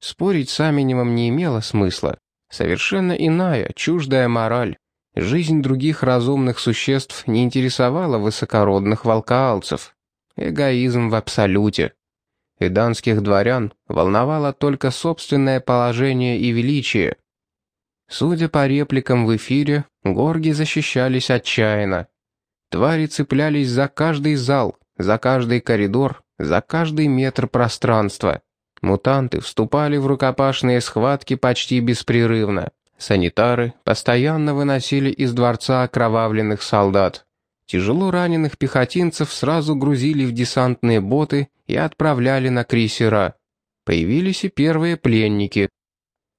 Спорить с Аменевым не имело смысла. Совершенно иная, чуждая мораль. Жизнь других разумных существ не интересовала высокородных волкаалцев. Эгоизм в абсолюте. Эданских дворян волновало только собственное положение и величие. Судя по репликам в эфире, горги защищались отчаянно. Твари цеплялись за каждый зал, за каждый коридор, за каждый метр пространства. Мутанты вступали в рукопашные схватки почти беспрерывно. Санитары постоянно выносили из дворца окровавленных солдат. Тяжело раненых пехотинцев сразу грузили в десантные боты и отправляли на крейсера. Появились и первые пленники.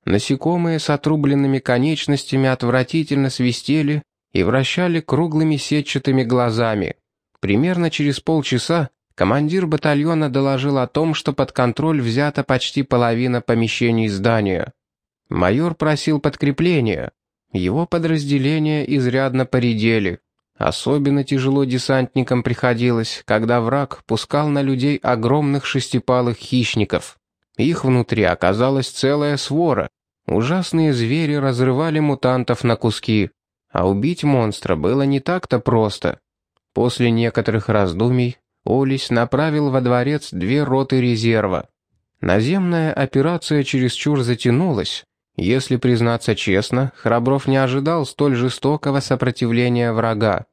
Насекомые с отрубленными конечностями отвратительно свистели и вращали круглыми сетчатыми глазами. Примерно через полчаса командир батальона доложил о том, что под контроль взята почти половина помещений здания. Майор просил подкрепления. Его подразделения изрядно поредели. Особенно тяжело десантникам приходилось, когда враг пускал на людей огромных шестипалых хищников. Их внутри оказалась целая свора. Ужасные звери разрывали мутантов на куски. А убить монстра было не так-то просто. После некоторых раздумий Олесь направил во дворец две роты резерва. Наземная операция чересчур затянулась. Если признаться честно, Храбров не ожидал столь жестокого сопротивления врага.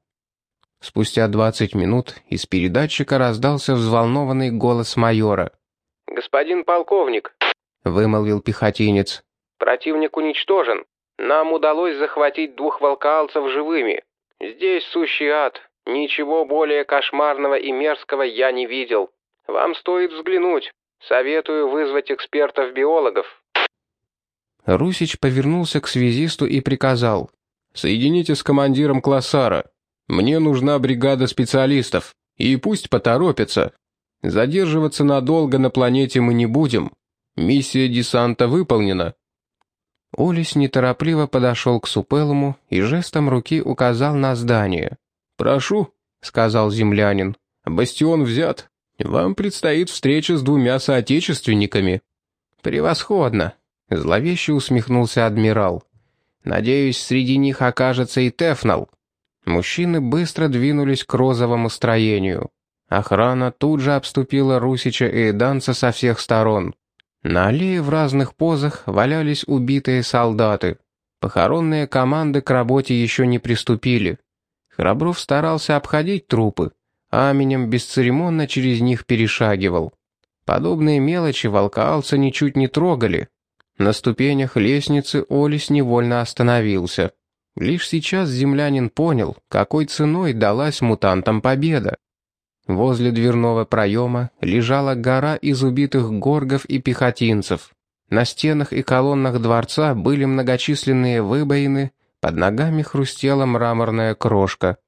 Спустя 20 минут из передатчика раздался взволнованный голос майора. «Господин полковник», — вымолвил пехотинец, — «противник уничтожен. Нам удалось захватить двух волкаалцев живыми. Здесь сущий ад. Ничего более кошмарного и мерзкого я не видел. Вам стоит взглянуть. Советую вызвать экспертов-биологов». Русич повернулся к связисту и приказал. «Соедините с командиром Классара. Мне нужна бригада специалистов, и пусть поторопятся. Задерживаться надолго на планете мы не будем. Миссия десанта выполнена». Олис неторопливо подошел к Супелому и жестом руки указал на здание. «Прошу», — сказал землянин, — «бастион взят. Вам предстоит встреча с двумя соотечественниками». «Превосходно», — зловеще усмехнулся адмирал. «Надеюсь, среди них окажется и Тефнал». Мужчины быстро двинулись к розовому строению. Охрана тут же обступила Русича и Эданца со всех сторон. На аллее в разных позах валялись убитые солдаты. Похоронные команды к работе еще не приступили. Храбров старался обходить трупы, а Аменем бесцеремонно через них перешагивал. Подобные мелочи волкаалца ничуть не трогали. На ступенях лестницы Олис невольно остановился. Лишь сейчас землянин понял, какой ценой далась мутантам победа. Возле дверного проема лежала гора из убитых горгов и пехотинцев. На стенах и колоннах дворца были многочисленные выбоины, под ногами хрустела мраморная крошка.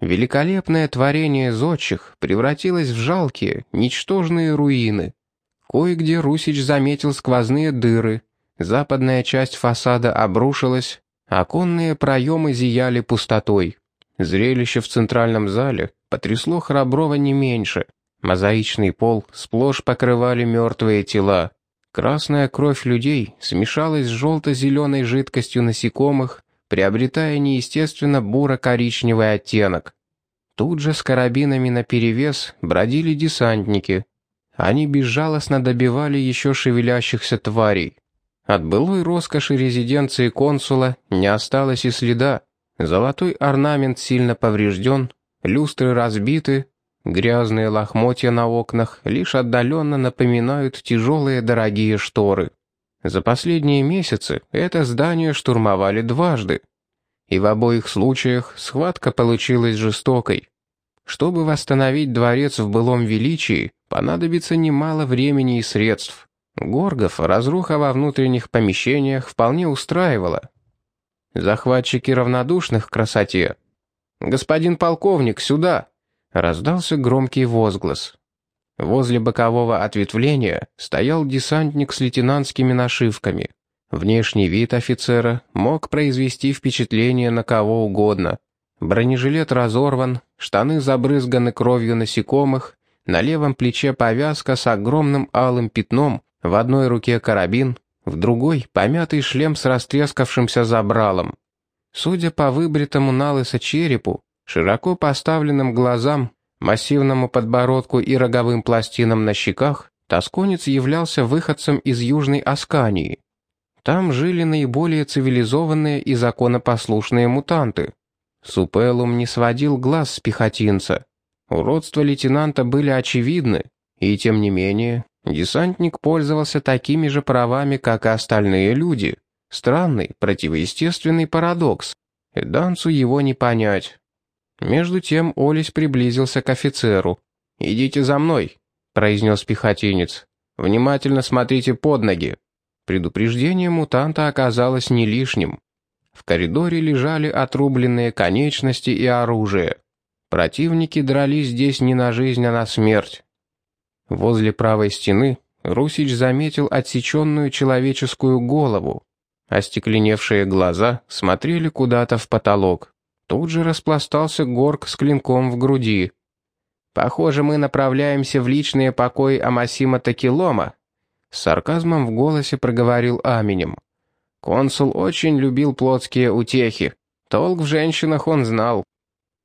Великолепное творение зодчих превратилось в жалкие, ничтожные руины. Кое-где Русич заметил сквозные дыры, западная часть фасада обрушилась, Оконные проемы зияли пустотой. Зрелище в центральном зале потрясло Храброва не меньше. Мозаичный пол сплошь покрывали мертвые тела. Красная кровь людей смешалась с желто-зеленой жидкостью насекомых, приобретая неестественно буро-коричневый оттенок. Тут же с карабинами наперевес бродили десантники. Они безжалостно добивали еще шевелящихся тварей. От былой роскоши резиденции консула не осталось и следа. Золотой орнамент сильно поврежден, люстры разбиты, грязные лохмотья на окнах лишь отдаленно напоминают тяжелые дорогие шторы. За последние месяцы это здание штурмовали дважды. И в обоих случаях схватка получилась жестокой. Чтобы восстановить дворец в былом величии, понадобится немало времени и средств. Горгов разруха во внутренних помещениях вполне устраивала. Захватчики равнодушных к красоте. «Господин полковник, сюда!» — раздался громкий возглас. Возле бокового ответвления стоял десантник с лейтенантскими нашивками. Внешний вид офицера мог произвести впечатление на кого угодно. Бронежилет разорван, штаны забрызганы кровью насекомых, на левом плече повязка с огромным алым пятном, В одной руке карабин, в другой — помятый шлем с растрескавшимся забралом. Судя по выбритому налысо черепу, широко поставленным глазам, массивному подбородку и роговым пластинам на щеках, тосконец являлся выходцем из Южной Аскании. Там жили наиболее цивилизованные и законопослушные мутанты. Супелум не сводил глаз с пехотинца. Уродства лейтенанта были очевидны, и тем не менее, десантник пользовался такими же правами, как и остальные люди. Странный, противоестественный парадокс. Данцу его не понять. Между тем Олесь приблизился к офицеру. «Идите за мной», — произнес пехотинец. «Внимательно смотрите под ноги». Предупреждение мутанта оказалось не лишним. В коридоре лежали отрубленные конечности и оружие. Противники дрались здесь не на жизнь, а на смерть. Возле правой стены Русич заметил отсеченную человеческую голову. Остекленевшие глаза смотрели куда-то в потолок. Тут же распластался горк с клинком в груди. «Похоже, мы направляемся в личные покои Амасима Такилома», с сарказмом в голосе проговорил Аминем. Консул очень любил плотские утехи. Толк в женщинах он знал.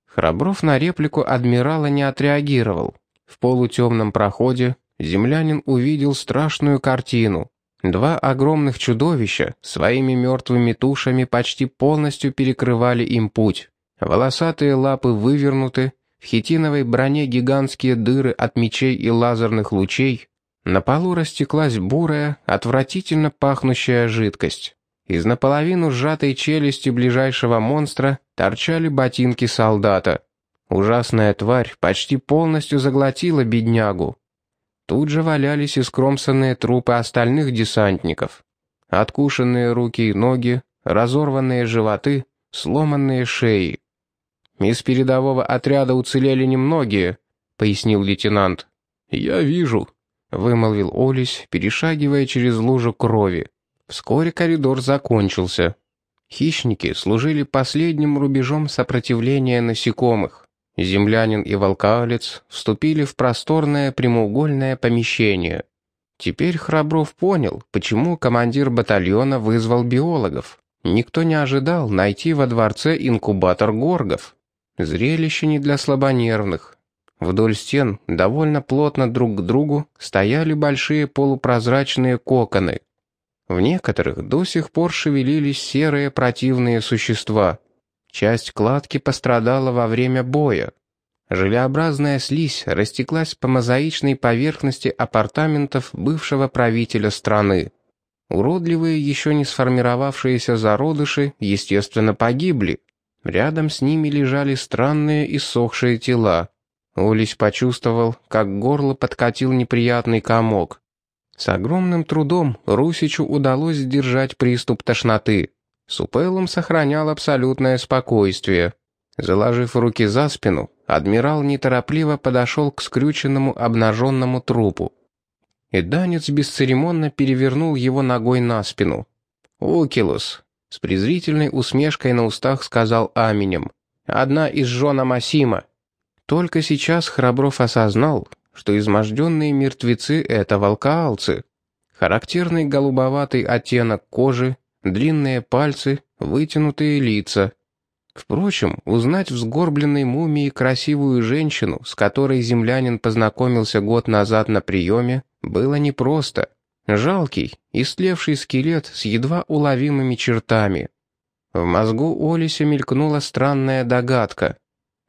Храбров на реплику адмирала не отреагировал. В полутемном проходе землянин увидел страшную картину. Два огромных чудовища своими мертвыми тушами почти полностью перекрывали им путь. Волосатые лапы вывернуты, в хитиновой броне гигантские дыры от мечей и лазерных лучей. На полу растеклась бурая, отвратительно пахнущая жидкость. Из наполовину сжатой челюсти ближайшего монстра торчали ботинки солдата. Ужасная тварь почти полностью заглотила беднягу. Тут же валялись искромсанные трупы остальных десантников. Откушенные руки и ноги, разорванные животы, сломанные шеи. «Из передового отряда уцелели немногие», — пояснил лейтенант. «Я вижу», — вымолвил Олесь, перешагивая через лужу крови. Вскоре коридор закончился. Хищники служили последним рубежом сопротивления насекомых. Землянин и волкалец вступили в просторное прямоугольное помещение. Теперь Храбров понял, почему командир батальона вызвал биологов. Никто не ожидал найти во дворце инкубатор горгов. Зрелище не для слабонервных. Вдоль стен, довольно плотно друг к другу, стояли большие полупрозрачные коконы. В некоторых до сих пор шевелились серые противные существа — Часть кладки пострадала во время боя. Желеобразная слизь растеклась по мозаичной поверхности апартаментов бывшего правителя страны. Уродливые еще не сформировавшиеся зародыши, естественно, погибли. Рядом с ними лежали странные иссохшие тела. Олесь почувствовал, как горло подкатил неприятный комок. С огромным трудом Русичу удалось сдержать приступ тошноты. Супелум сохранял абсолютное спокойствие. Заложив руки за спину, адмирал неторопливо подошел к скрюченному обнаженному трупу. И данец бесцеремонно перевернул его ногой на спину. «Укилус», — с презрительной усмешкой на устах сказал Аминем, — «одна из жен Амасима». Только сейчас Храбров осознал, что изможденные мертвецы — это волкаалцы. Характерный голубоватый оттенок кожи, длинные пальцы, вытянутые лица. Впрочем, узнать в сгорбленной мумии красивую женщину, с которой землянин познакомился год назад на приеме, было непросто. Жалкий, истлевший скелет с едва уловимыми чертами. В мозгу Олися мелькнула странная догадка.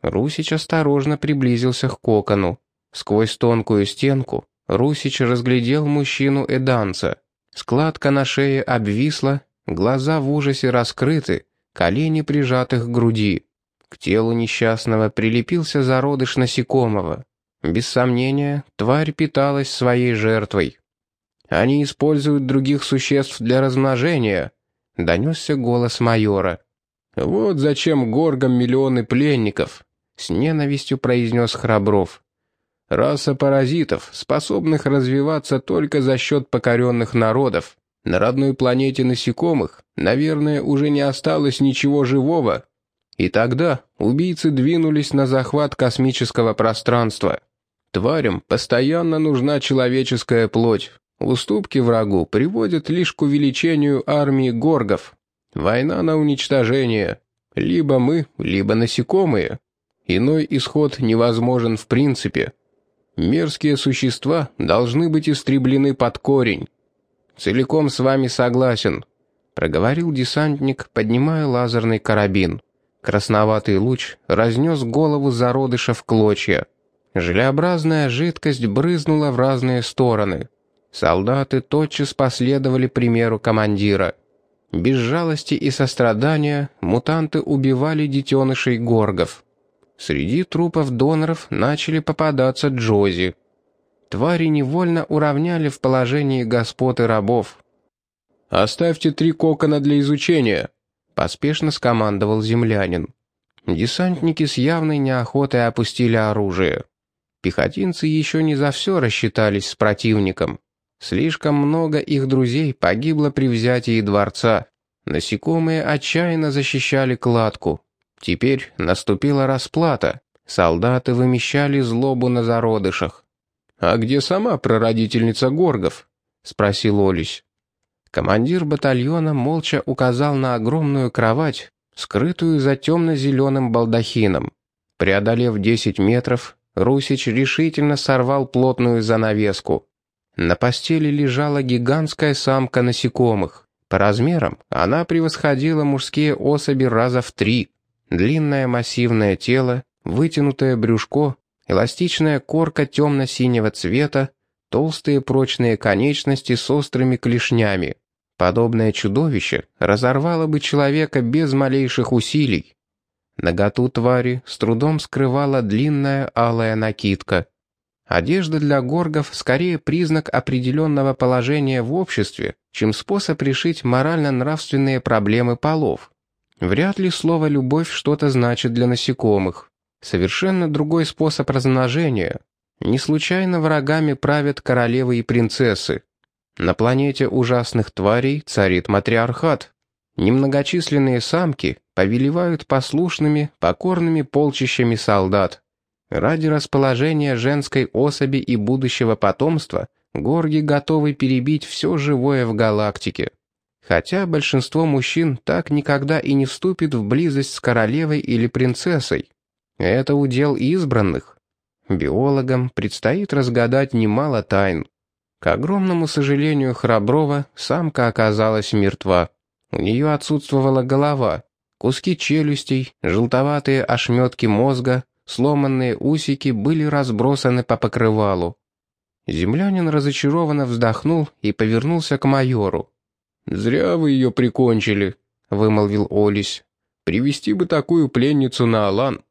Русич осторожно приблизился к кокону. Сквозь тонкую стенку Русич разглядел мужчину-эданца. Складка на шее обвисла, Глаза в ужасе раскрыты, колени прижаты к груди. К телу несчастного прилепился зародыш насекомого. Без сомнения, тварь питалась своей жертвой. «Они используют других существ для размножения», — донесся голос майора. «Вот зачем горгам миллионы пленников», — с ненавистью произнес Храбров. «Раса паразитов, способных развиваться только за счет покоренных народов. На родной планете насекомых, наверное, уже не осталось ничего живого. И тогда убийцы двинулись на захват космического пространства. Тварям постоянно нужна человеческая плоть. Уступки врагу приводят лишь к увеличению армии горгов. Война на уничтожение. Либо мы, либо насекомые. Иной исход невозможен в принципе. Мерзкие существа должны быть истреблены под корень. Целиком с вами согласен, проговорил десантник, поднимая лазерный карабин. Красноватый луч разнес голову зародыша в клочья. Желеобразная жидкость брызнула в разные стороны. Солдаты тотчас последовали примеру командира. Без жалости и сострадания мутанты убивали детенышей горгов. Среди трупов доноров начали попадаться джози. Твари невольно уравняли в положении господ и рабов. «Оставьте три кокона для изучения», — поспешно скомандовал землянин. Десантники с явной неохотой опустили оружие. Пехотинцы еще не за все рассчитались с противником. Слишком много их друзей погибло при взятии дворца. Насекомые отчаянно защищали кладку. Теперь наступила расплата. Солдаты вымещали злобу на зародышах. «А где сама прародительница Горгов?» — спросил Олесь. Командир батальона молча указал на огромную кровать, скрытую за темно-зеленым балдахином. Преодолев десять метров, Русич решительно сорвал плотную занавеску. На постели лежала гигантская самка насекомых. По размерам она превосходила мужские особи раза в три. Длинное массивное тело, вытянутое брюшко, эластичная корка темно-синего цвета, толстые прочные конечности с острыми клешнями. Подобное чудовище разорвало бы человека без малейших усилий. Наготу твари с трудом скрывала длинная алая накидка. Одежда для горгов скорее признак определенного положения в обществе, чем способ решить морально-нравственные проблемы полов. Вряд ли слово «любовь» что-то значит для насекомых. Совершенно другой способ размножения. Не случайно врагами правят королевы и принцессы. На планете ужасных тварей царит матриархат. Немногочисленные самки повелевают послушными, покорными полчищами солдат. Ради расположения женской особи и будущего потомства горги готовы перебить все живое в галактике. Хотя большинство мужчин так никогда и не вступит в близость с королевой или принцессой. Это удел избранных. Биологам предстоит разгадать немало тайн. К огромному сожалению Храброва самка оказалась мертва. У нее отсутствовала голова, куски челюстей, желтоватые ошметки мозга, сломанные усики были разбросаны по покрывалу. Землянин разочарованно вздохнул и повернулся к майору. «Зря вы ее прикончили», — вымолвил Олесь. «Привести бы такую пленницу на Алан».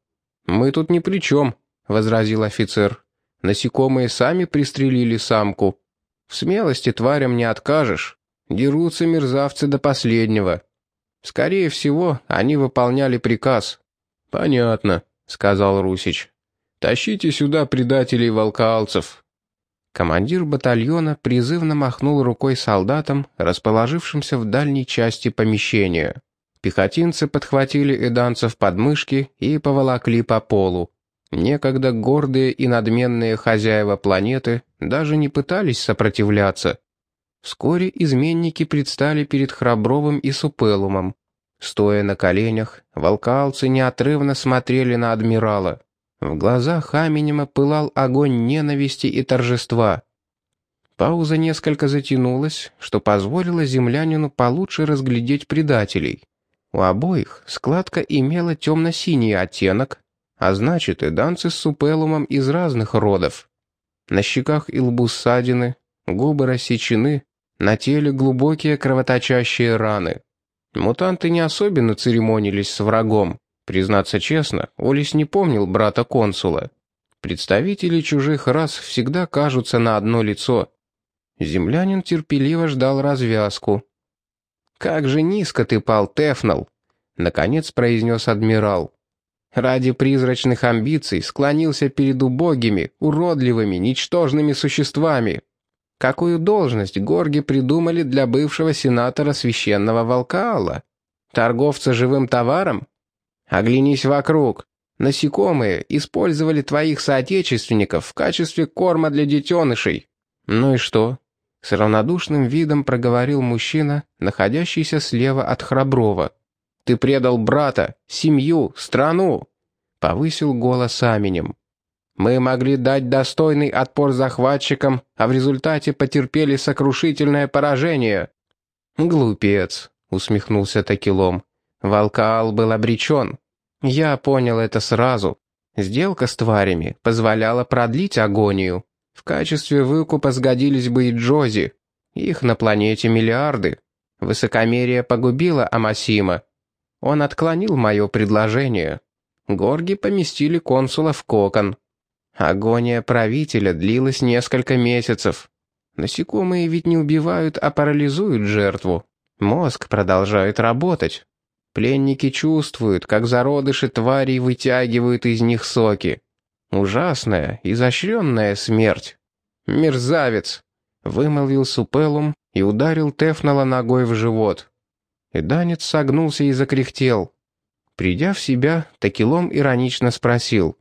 «Мы тут ни при чем», — возразил офицер. «Насекомые сами пристрелили самку. В смелости тварям не откажешь. Дерутся мерзавцы до последнего. Скорее всего, они выполняли приказ». «Понятно», — сказал Русич. «Тащите сюда предателей волкаалцев». Командир батальона призывно махнул рукой солдатам, расположившимся в дальней части помещения. Пехотинцы подхватили эданцев под мышки и поволокли по полу. Некогда гордые и надменные хозяева планеты даже не пытались сопротивляться. Вскоре изменники предстали перед Храбровым и Супелумом. Стоя на коленях, волкалцы неотрывно смотрели на адмирала. В глазах Хаминема пылал огонь ненависти и торжества. Пауза несколько затянулась, что позволило землянину получше разглядеть предателей. У обоих складка имела темно-синий оттенок, а значит и данцы с супелумом из разных родов. На щеках и лбу ссадины, губы рассечены, на теле глубокие кровоточащие раны. Мутанты не особенно церемонились с врагом. Признаться честно, Олис не помнил брата консула. Представители чужих рас всегда кажутся на одно лицо. Землянин терпеливо ждал развязку. «Как же низко ты пал, Тефнал!» — наконец произнес адмирал. «Ради призрачных амбиций склонился перед убогими, уродливыми, ничтожными существами. Какую должность горги придумали для бывшего сенатора священного Волкаала? Торговца живым товаром? Оглянись вокруг. Насекомые использовали твоих соотечественников в качестве корма для детенышей. Ну и что? С равнодушным видом проговорил мужчина, находящийся слева от Храброва. «Ты предал брата, семью, страну!» Повысил голос Аменем. «Мы могли дать достойный отпор захватчикам, а в результате потерпели сокрушительное поражение». «Глупец», — усмехнулся Такилом. «Волкаал был обречен. Я понял это сразу. Сделка с тварями позволяла продлить агонию. В качестве выкупа сгодились бы и Джози. Их на планете миллиарды. Высокомерие погубило Амасима. Он отклонил мое предложение. Горги поместили консула в кокон. Агония правителя длилась несколько месяцев. Насекомые ведь не убивают, а парализуют жертву. Мозг продолжает работать. Пленники чувствуют, как зародыши тварей вытягивают из них соки. Ужасная, изощренная смерть. «Мерзавец!» — вымолвил Супелум и ударил Тефнала ногой в живот. И согнулся и закряхтел. Придя в себя, Такилом иронично спросил.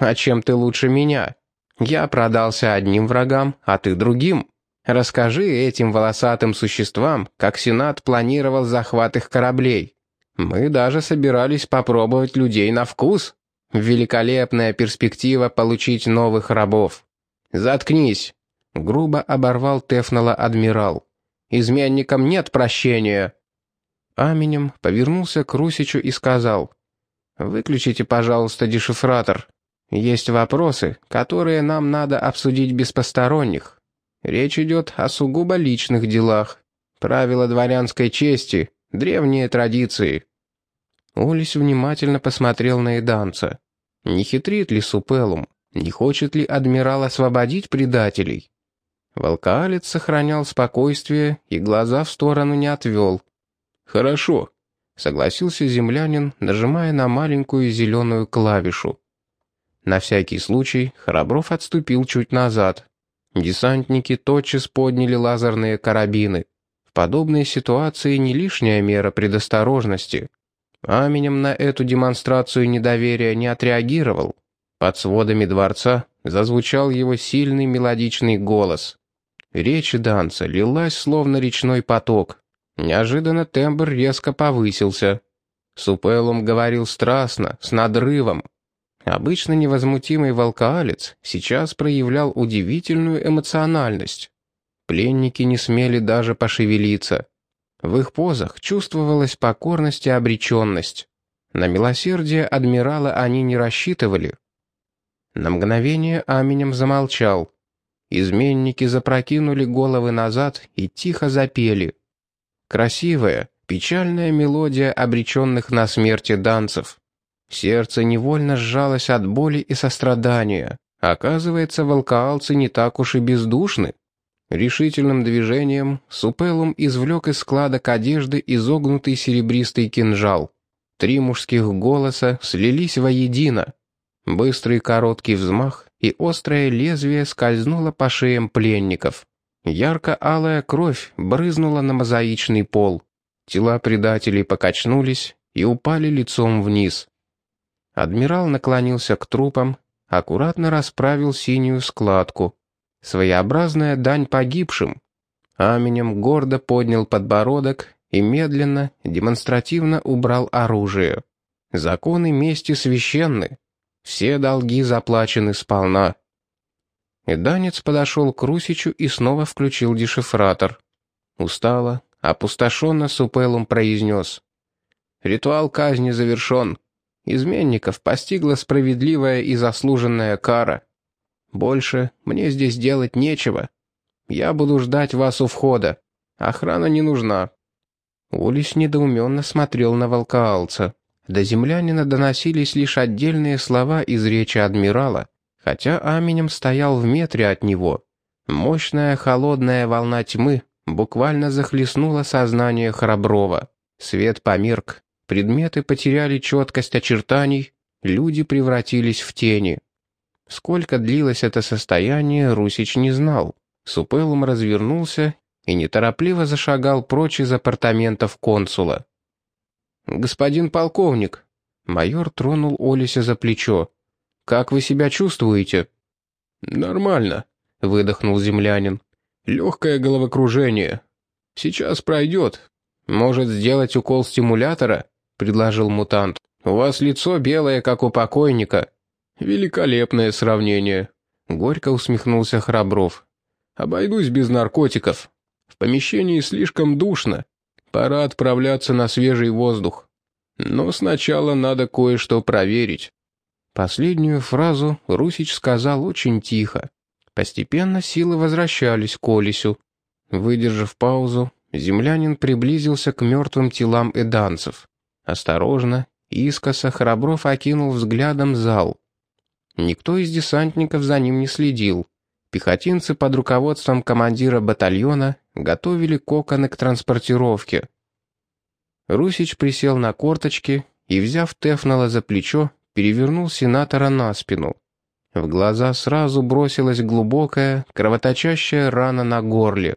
«А чем ты лучше меня? Я продался одним врагам, а ты другим. Расскажи этим волосатым существам, как Сенат планировал захват их кораблей. Мы даже собирались попробовать людей на вкус». Великолепная перспектива получить новых рабов. Заткнись, грубо оборвал Тефнала адмирал. Изменникам нет прощения. Аменем повернулся к Русичу и сказал: "Выключите, пожалуйста, дешифратор. Есть вопросы, которые нам надо обсудить без посторонних. Речь идет о сугубо личных делах. Правила дворянской чести, древние традиции. Олесь внимательно посмотрел на Эданца. Не хитрит ли Супелум? Не хочет ли адмирал освободить предателей? Волкаалец сохранял спокойствие и глаза в сторону не отвел. «Хорошо», — согласился землянин, нажимая на маленькую зеленую клавишу. На всякий случай Храбров отступил чуть назад. Десантники тотчас подняли лазерные карабины. В подобной ситуации не лишняя мера предосторожности. Аменем на эту демонстрацию недоверия не отреагировал. Под сводами дворца зазвучал его сильный мелодичный голос. Речь Данца лилась словно речной поток. Неожиданно тембр резко повысился. Супелум говорил страстно, с надрывом. Обычно невозмутимый волкаалец сейчас проявлял удивительную эмоциональность. Пленники не смели даже пошевелиться. В их позах чувствовалась покорность и обреченность. На милосердие адмирала они не рассчитывали. На мгновение Аменем замолчал. Изменники запрокинули головы назад и тихо запели. Красивая, печальная мелодия обреченных на смерти данцев. Сердце невольно сжалось от боли и сострадания. Оказывается, волкаалцы не так уж и бездушны. Решительным движением Супелум извлек из складок одежды изогнутый серебристый кинжал. Три мужских голоса слились воедино. Быстрый короткий взмах, и острое лезвие скользнуло по шеям пленников. Ярко-алая кровь брызнула на мозаичный пол. Тела предателей покачнулись и упали лицом вниз. Адмирал наклонился к трупам, аккуратно расправил синюю складку. Своеобразная дань погибшим. Аменем гордо поднял подбородок и медленно, демонстративно убрал оружие. Законы мести священны. Все долги заплачены сполна. И Данец подошел к Русичу и снова включил дешифратор. Устало, опустошенно Супелум произнес. «Ритуал казни завершен. Изменников постигла справедливая и заслуженная кара. Больше мне здесь делать нечего. Я буду ждать вас у входа. Охрана не нужна». Улис недоуменно смотрел на волкаалца. До землянина доносились лишь отдельные слова из речи адмирала, хотя Аменем стоял в метре от него. Мощная холодная волна тьмы буквально захлестнула сознание Храброва. Свет померк, предметы потеряли четкость очертаний, люди превратились в тени. Сколько длилось это состояние, Русич не знал. Супелум развернулся и неторопливо зашагал прочь из апартаментов консула. «Господин полковник», — майор тронул Олися за плечо, — «как вы себя чувствуете?» «Нормально», — выдохнул землянин. Легкое головокружение. Сейчас пройдет. Может, сделать укол стимулятора?» — предложил мутант. «У вас лицо белое, как у покойника». «Великолепное сравнение», — горько усмехнулся Храбров. «Обойдусь без наркотиков. В помещении слишком душно. Пора отправляться на свежий воздух. Но сначала надо кое-что проверить». Последнюю фразу Русич сказал очень тихо. Постепенно силы возвращались к Олесю. Выдержав паузу, землянин приблизился к мертвым телам эданцев. Осторожно, искоса Храбров окинул взглядом зал. Никто из десантников за ним не следил. Пехотинцы под руководством командира батальона готовили коконы к транспортировке. Русич присел на корточки и, взяв Тефнала за плечо, перевернул сенатора на спину. В глаза сразу бросилась глубокая, кровоточащая рана на горле.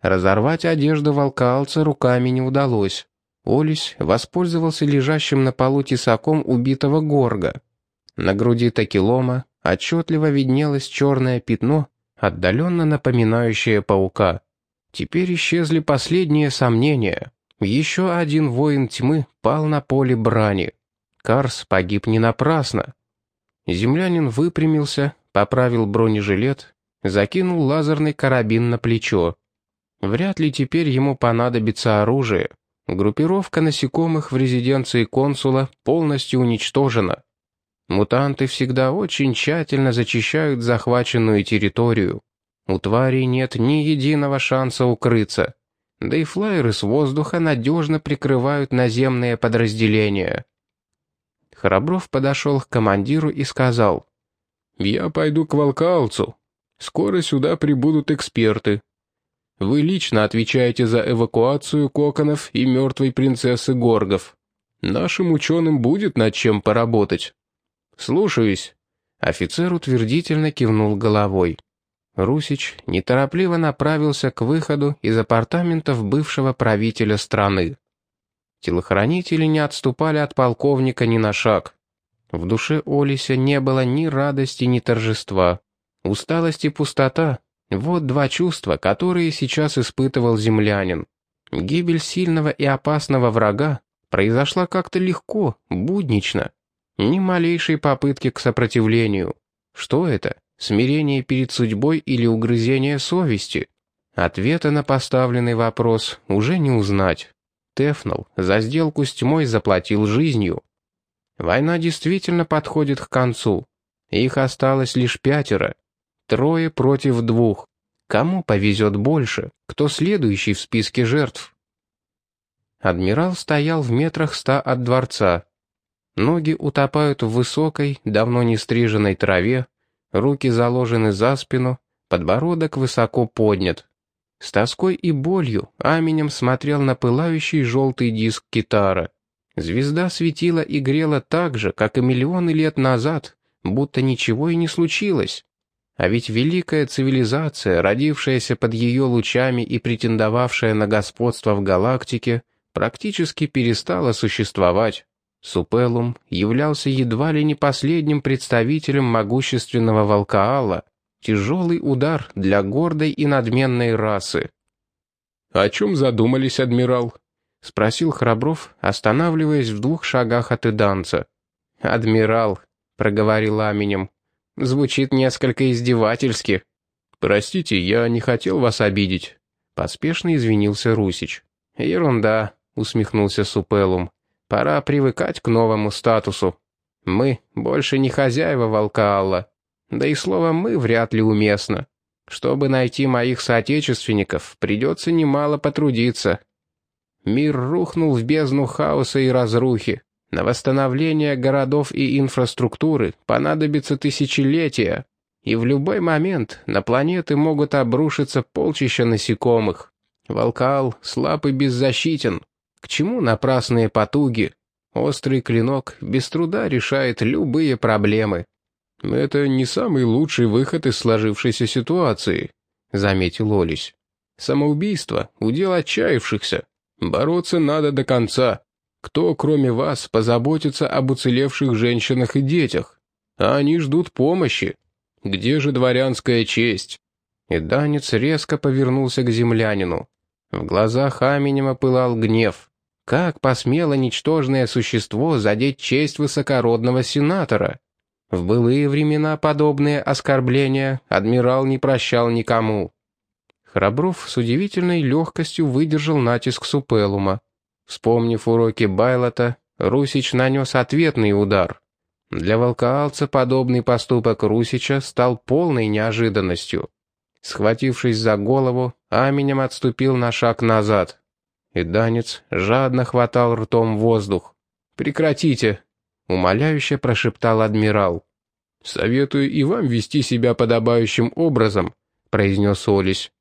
Разорвать одежду волкалца руками не удалось. Олесь воспользовался лежащим на полу тесаком убитого горга. На груди такелома отчетливо виднелось черное пятно, отдаленно напоминающее паука. Теперь исчезли последние сомнения. Еще один воин тьмы пал на поле брани. Карс погиб не напрасно. Землянин выпрямился, поправил бронежилет, закинул лазерный карабин на плечо. Вряд ли теперь ему понадобится оружие. Группировка насекомых в резиденции консула полностью уничтожена. Мутанты всегда очень тщательно зачищают захваченную территорию. У тварей нет ни единого шанса укрыться. Да и флайеры с воздуха надежно прикрывают наземные подразделения. Храбров подошел к командиру и сказал, «Я пойду к Волкалцу. Скоро сюда прибудут эксперты. Вы лично отвечаете за эвакуацию коконов и мертвой принцессы Горгов. Нашим ученым будет над чем поработать». «Слушаюсь». Офицер утвердительно кивнул головой. Русич неторопливо направился к выходу из апартаментов бывшего правителя страны. Телохранители не отступали от полковника ни на шаг. В душе Олися не было ни радости, ни торжества. Усталость и пустота — вот два чувства, которые сейчас испытывал землянин. Гибель сильного и опасного врага произошла как-то легко, буднично. Ни малейшей попытки к сопротивлению. Что это? Смирение перед судьбой или угрызение совести? Ответа на поставленный вопрос уже не узнать. Тефнал за сделку с тьмой заплатил жизнью. Война действительно подходит к концу. Их осталось лишь пятеро. Трое против двух. Кому повезет больше? Кто следующий в списке жертв? Адмирал стоял в метрах ста от дворца. Ноги утопают в высокой, давно не стриженной траве, руки заложены за спину, подбородок высоко поднят. С тоской и болью Аминем смотрел на пылающий желтый диск китара. Звезда светила и грела так же, как и миллионы лет назад, будто ничего и не случилось. А ведь великая цивилизация, родившаяся под ее лучами и претендовавшая на господство в галактике, практически перестала существовать. Супелум являлся едва ли не последним представителем могущественного Волкаала, Тяжелый удар для гордой и надменной расы. «О чем задумались, адмирал?» — спросил Храбров, останавливаясь в двух шагах от Иданца. «Адмирал», — проговорил Аменем, — «звучит несколько издевательски». «Простите, я не хотел вас обидеть», — поспешно извинился Русич. «Ерунда», — усмехнулся Супелум. «Пора привыкать к новому статусу. Мы больше не хозяева Волкаалла. Да и слово «мы» вряд ли уместно. Чтобы найти моих соотечественников, придется немало потрудиться. Мир рухнул в бездну хаоса и разрухи. На восстановление городов и инфраструктуры понадобится тысячелетия, и в любой момент на планеты могут обрушиться полчища насекомых. Волкал слаб и беззащитен. К чему напрасные потуги? Острый клинок без труда решает любые проблемы. «Это не самый лучший выход из сложившейся ситуации», — заметил Олесь. «Самоубийство — удел отчаявшихся. Бороться надо до конца. Кто, кроме вас, позаботится об уцелевших женщинах и детях? А они ждут помощи. Где же дворянская честь?» И Данец резко повернулся к землянину. В глазах Аминема пылал гнев. Как посмело ничтожное существо задеть честь высокородного сенатора? В былые времена подобные оскорбления адмирал не прощал никому. Храбров с удивительной легкостью выдержал натиск Супелума. Вспомнив уроки Байлота, Русич нанес ответный удар. Для волкоалца подобный поступок Русича стал полной неожиданностью. Схватившись за голову, Аминем отступил на шаг назад. И Данец жадно хватал ртом воздух. «Прекратите!» — умоляюще прошептал адмирал. «Советую и вам вести себя подобающим образом», — произнес Олесь.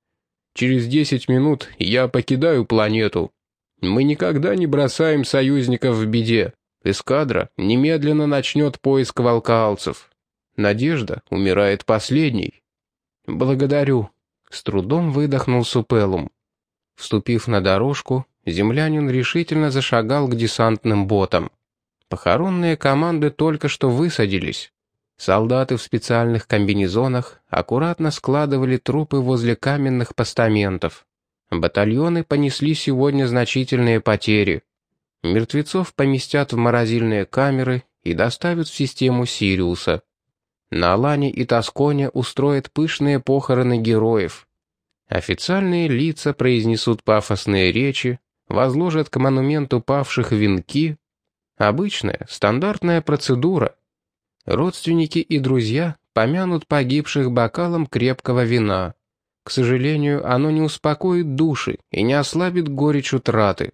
«Через десять минут я покидаю планету. Мы никогда не бросаем союзников в беде. Эскадра немедленно начнет поиск волкаалцев. Надежда умирает последней». «Благодарю», — с трудом выдохнул Супелум. Вступив на дорожку, землянин решительно зашагал к десантным ботам. Похоронные команды только что высадились. Солдаты в специальных комбинезонах аккуратно складывали трупы возле каменных постаментов. Батальоны понесли сегодня значительные потери. Мертвецов поместят в морозильные камеры и доставят в систему Сириуса. На Алане и Тосконе устроят пышные похороны героев. Официальные лица произнесут пафосные речи, возложат к монументу павших венки, Обычная, стандартная процедура. Родственники и друзья помянут погибших бокалом крепкого вина. К сожалению, оно не успокоит души и не ослабит горечь утраты.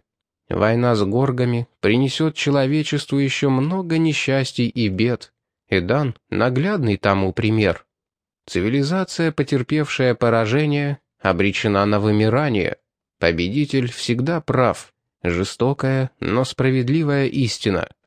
Война с горгами принесет человечеству еще много несчастий и бед. Эдан — наглядный тому пример. Цивилизация, потерпевшая поражение, обречена на вымирание. Победитель всегда прав. Жестокая, но справедливая истина —